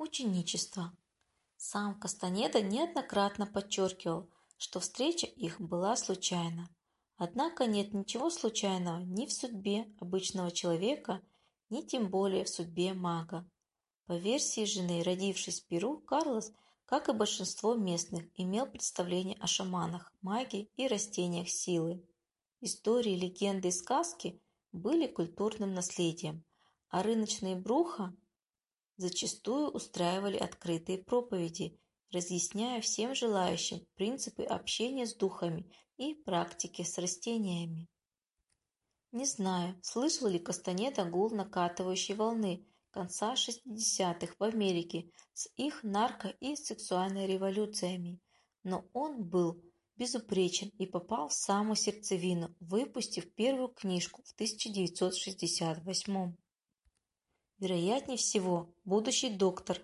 Ученичество. Сам Кастанеда неоднократно подчеркивал, что встреча их была случайна. Однако нет ничего случайного ни в судьбе обычного человека, ни тем более в судьбе мага. По версии жены, родившись в Перу, Карлос, как и большинство местных, имел представление о шаманах, магии и растениях силы. Истории, легенды и сказки были культурным наследием, а рыночные бруха зачастую устраивали открытые проповеди, разъясняя всем желающим принципы общения с духами и практики с растениями. Не знаю, слышал ли Кастанеда гул накатывающей волны конца 60-х в Америке с их нарко- и сексуальной революциями, но он был безупречен и попал в самую сердцевину, выпустив первую книжку в 1968 вероятнее всего, будущий доктор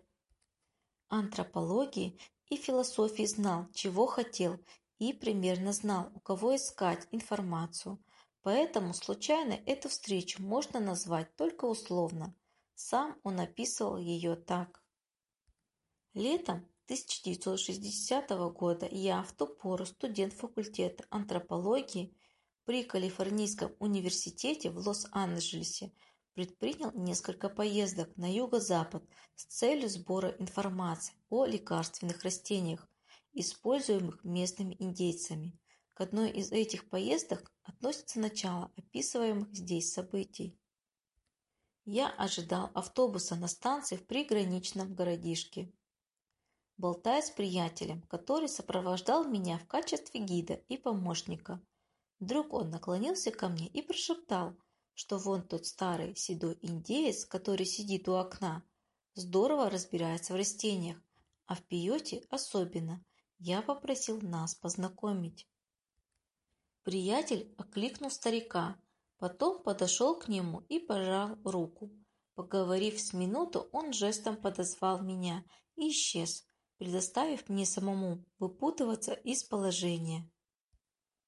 антропологии и философии знал, чего хотел, и примерно знал, у кого искать информацию. Поэтому случайно эту встречу можно назвать только условно. Сам он описывал ее так. Летом 1960 года я в ту пору студент факультета антропологии при Калифорнийском университете в Лос-Анджелесе предпринял несколько поездок на юго-запад с целью сбора информации о лекарственных растениях, используемых местными индейцами. К одной из этих поездок относится начало описываемых здесь событий. Я ожидал автобуса на станции в приграничном городишке. Болтая с приятелем, который сопровождал меня в качестве гида и помощника, вдруг он наклонился ко мне и прошептал – что вон тот старый седой индеец, который сидит у окна, здорово разбирается в растениях, а в пиоте особенно. Я попросил нас познакомить. Приятель окликнул старика, потом подошел к нему и пожал руку. Поговорив с минуту, он жестом подозвал меня и исчез, предоставив мне самому выпутываться из положения.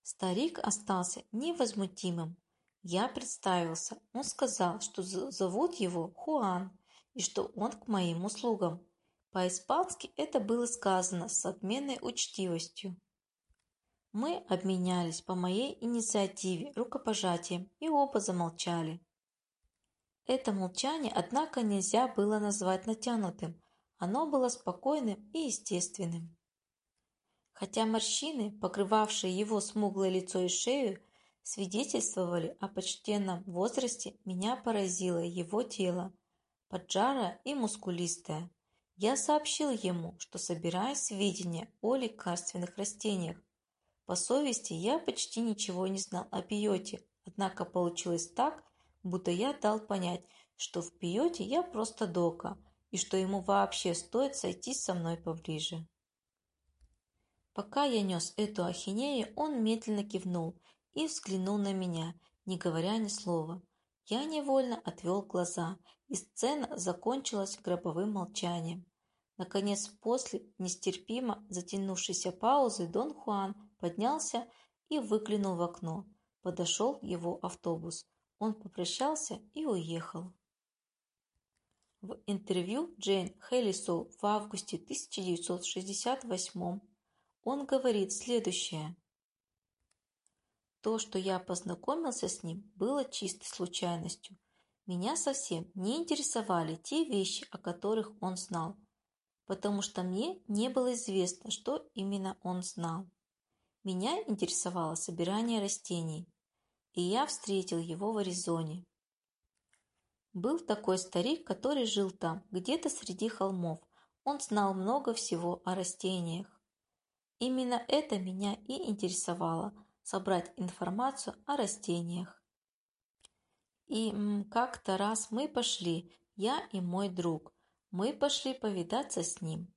Старик остался невозмутимым, я представился. Он сказал, что зовут его Хуан и что он к моим услугам. По-испански это было сказано с отменной учтивостью. Мы обменялись по моей инициативе рукопожатием и оба замолчали. Это молчание, однако, нельзя было назвать натянутым. Оно было спокойным и естественным. Хотя морщины, покрывавшие его смуглое лицо и шею, свидетельствовали о почтенном возрасте, меня поразило его тело, поджарое и мускулистое. Я сообщил ему, что собираю сведения о лекарственных растениях. По совести я почти ничего не знал о пиоте, однако получилось так, будто я дал понять, что в пиоте я просто дока, и что ему вообще стоит сойтись со мной поближе. Пока я нес эту ахинею, он медленно кивнул и взглянул на меня, не говоря ни слова. Я невольно отвел глаза, и сцена закончилась гробовым молчанием. Наконец, после нестерпимо затянувшейся паузы, Дон Хуан поднялся и выглянул в окно. Подошел его автобус. Он попрощался и уехал. В интервью Джейн Хеллисоу в августе 1968 он говорит следующее. То, что я познакомился с ним, было чистой случайностью. Меня совсем не интересовали те вещи, о которых он знал, потому что мне не было известно, что именно он знал. Меня интересовало собирание растений, и я встретил его в Аризоне. Был такой старик, который жил там, где-то среди холмов. Он знал много всего о растениях. Именно это меня и интересовало – собрать информацию о растениях. И как-то раз мы пошли, я и мой друг, мы пошли повидаться с ним.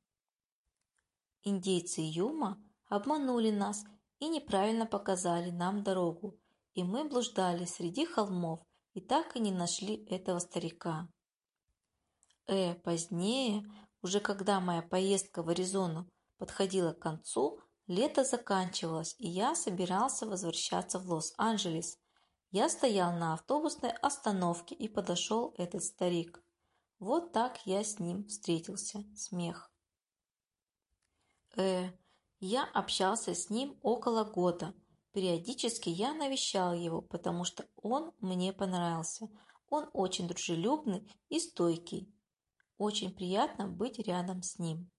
Индейцы Юма обманули нас и неправильно показали нам дорогу, и мы блуждали среди холмов и так и не нашли этого старика. Э, позднее, уже когда моя поездка в Аризону подходила к концу, Лето заканчивалось, и я собирался возвращаться в Лос-Анджелес. Я стоял на автобусной остановке и подошел этот старик. Вот так я с ним встретился. Смех. Э, я общался с ним около года. Периодически я навещал его, потому что он мне понравился. Он очень дружелюбный и стойкий. Очень приятно быть рядом с ним.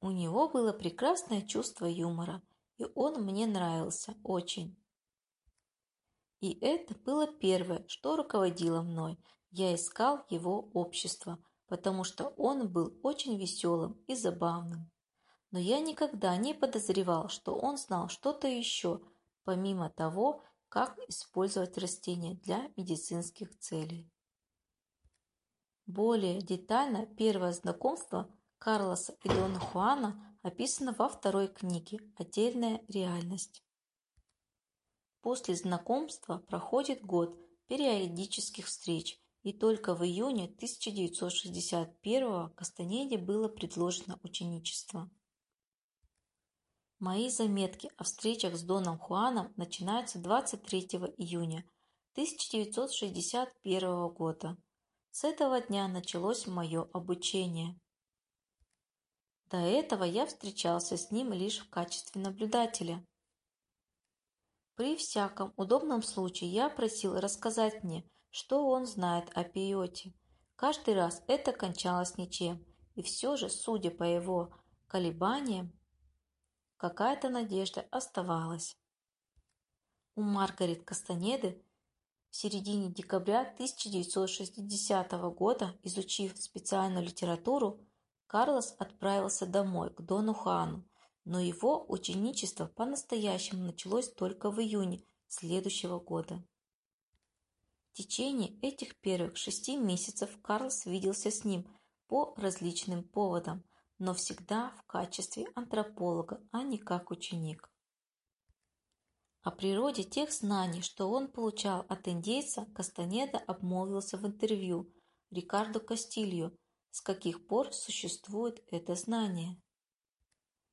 У него было прекрасное чувство юмора, и он мне нравился очень. И это было первое, что руководило мной. Я искал его общество, потому что он был очень веселым и забавным. Но я никогда не подозревал, что он знал что-то еще, помимо того, как использовать растения для медицинских целей. Более детально первое знакомство Карлоса и Дона Хуана описано во второй книге «Отдельная реальность». После знакомства проходит год периодических встреч, и только в июне 1961 Кастанеде было предложено ученичество. Мои заметки о встречах с Доном Хуаном начинаются 23 июня 1961 года. С этого дня началось мое обучение. До этого я встречался с ним лишь в качестве наблюдателя. При всяком удобном случае я просил рассказать мне, что он знает о пиоте. Каждый раз это кончалось ничем, и все же, судя по его колебаниям, какая-то надежда оставалась. У Маргарет Кастанеды в середине декабря 1960 года, изучив специальную литературу, Карлос отправился домой к Дону Хуану, но его ученичество по-настоящему началось только в июне следующего года. В течение этих первых шести месяцев Карлс виделся с ним по различным поводам, но всегда в качестве антрополога, а не как ученик. О природе тех знаний, что он получал от индейца, Кастанеда обмолвился в интервью Рикардо Кастилью, с каких пор существует это знание.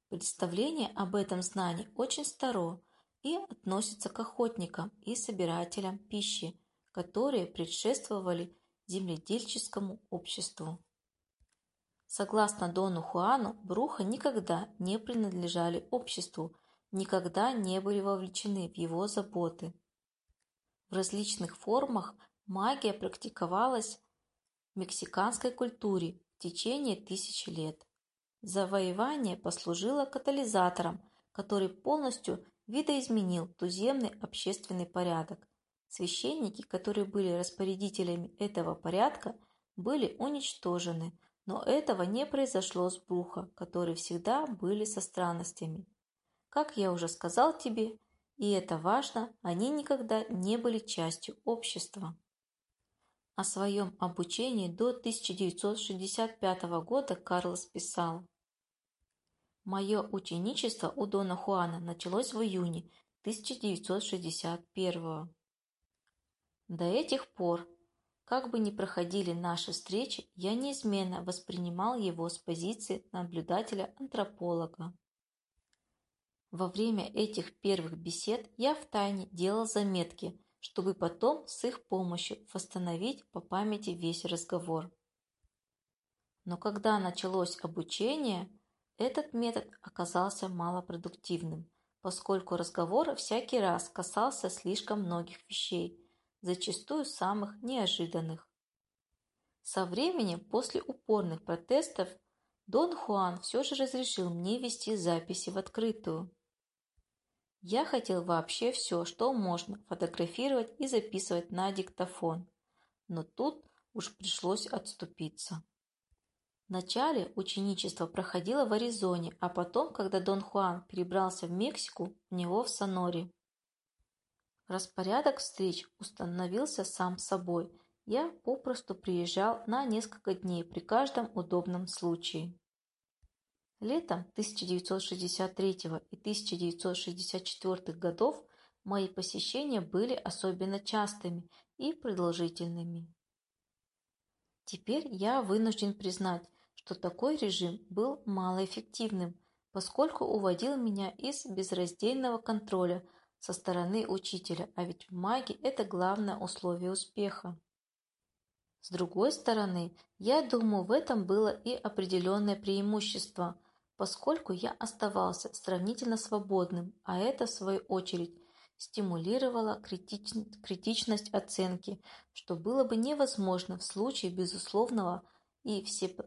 Представление об этом знании очень старо и относится к охотникам и собирателям пищи, которые предшествовали земледельческому обществу. Согласно Дону Хуану, Бруха никогда не принадлежали обществу, никогда не были вовлечены в его заботы. В различных формах магия практиковалась мексиканской культуре в течение тысячи лет. Завоевание послужило катализатором, который полностью видоизменил туземный общественный порядок. Священники, которые были распорядителями этого порядка, были уничтожены, но этого не произошло с Бруха, которые всегда были со странностями. Как я уже сказал тебе, и это важно, они никогда не были частью общества. О своем обучении до 1965 года Карлос писал. Мое ученичество у Дона Хуана началось в июне 1961 До этих пор, как бы ни проходили наши встречи, я неизменно воспринимал его с позиции наблюдателя-антрополога. Во время этих первых бесед я втайне делал заметки, чтобы потом с их помощью восстановить по памяти весь разговор. Но когда началось обучение, этот метод оказался малопродуктивным, поскольку разговор всякий раз касался слишком многих вещей, зачастую самых неожиданных. Со временем, после упорных протестов, Дон Хуан все же разрешил мне вести записи в открытую. Я хотел вообще все, что можно, фотографировать и записывать на диктофон, но тут уж пришлось отступиться. Вначале ученичество проходило в Аризоне, а потом, когда Дон Хуан перебрался в Мексику, у него в Соноре. Распорядок встреч установился сам собой. Я попросту приезжал на несколько дней при каждом удобном случае. Летом 1963 и 1964 годов мои посещения были особенно частыми и продолжительными. Теперь я вынужден признать, что такой режим был малоэффективным, поскольку уводил меня из безраздельного контроля со стороны учителя, а ведь в магии это главное условие успеха. С другой стороны, я думаю, в этом было и определенное преимущество, поскольку я оставался сравнительно свободным, а это, в свою очередь, стимулировало критич... критичность оценки, что было бы невозможно в случае безусловного и всеп...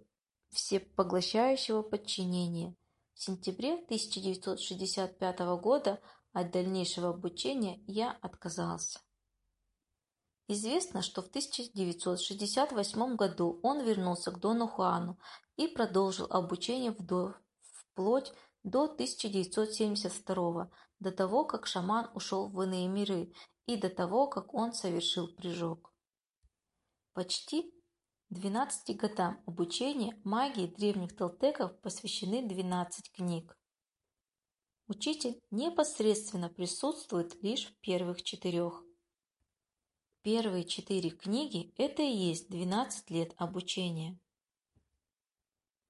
всепоглощающего подчинения. В сентябре 1965 года от дальнейшего обучения я отказался. Известно, что в 1968 году он вернулся к Дону Хуану и продолжил обучение вплоть до 1972 до того, как шаман ушел в иные миры и до того, как он совершил прыжок. Почти 12 годам обучения магии древних толтеков посвящены 12 книг. Учитель непосредственно присутствует лишь в первых четырех. Первые четыре книги – это и есть 12 лет обучения.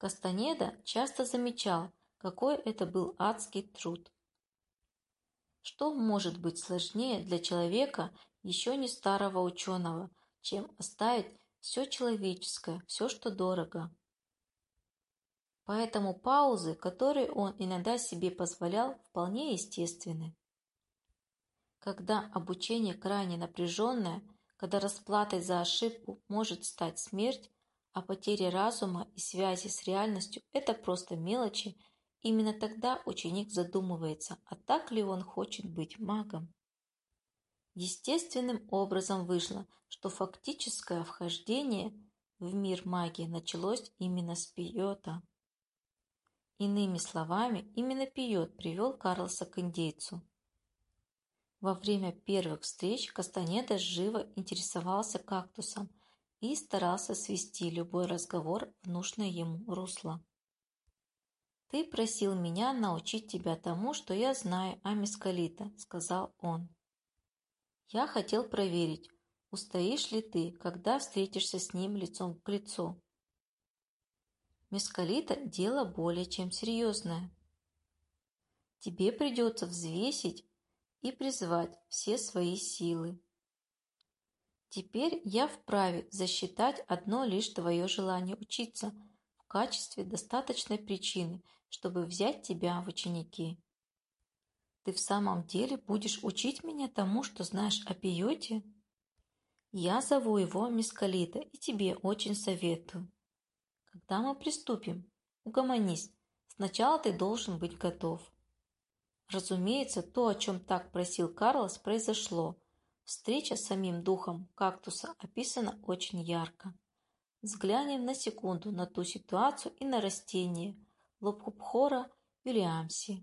Кастанеда часто замечал, какой это был адский труд. Что может быть сложнее для человека, еще не старого ученого, чем оставить все человеческое, все, что дорого? Поэтому паузы, которые он иногда себе позволял, вполне естественны. Когда обучение крайне напряженное, когда расплатой за ошибку может стать смерть, а потеря разума и связи с реальностью – это просто мелочи, именно тогда ученик задумывается, а так ли он хочет быть магом. Естественным образом вышло, что фактическое вхождение в мир магии началось именно с Пиота. Иными словами, именно Пиот привел Карлоса к индейцу. Во время первых встреч Кастанеда живо интересовался кактусом и старался свести любой разговор в нужное ему русло. «Ты просил меня научить тебя тому, что я знаю о Мискалита», — сказал он. «Я хотел проверить, устоишь ли ты, когда встретишься с ним лицом к лицу». Мескалита – дело более чем серьезное. Тебе придется взвесить и призвать все свои силы. Теперь я вправе засчитать одно лишь твое желание учиться в качестве достаточной причины, чтобы взять тебя в ученики. Ты в самом деле будешь учить меня тому, что знаешь о пиоте? Я зову его Мискалита и тебе очень советую. Когда мы приступим, угомонись. Сначала ты должен быть готов. Разумеется, то, о чем так просил Карлос, произошло. Встреча с самим духом кактуса описана очень ярко. Взглянем на секунду на ту ситуацию и на растение Лобхупхора Вильямси.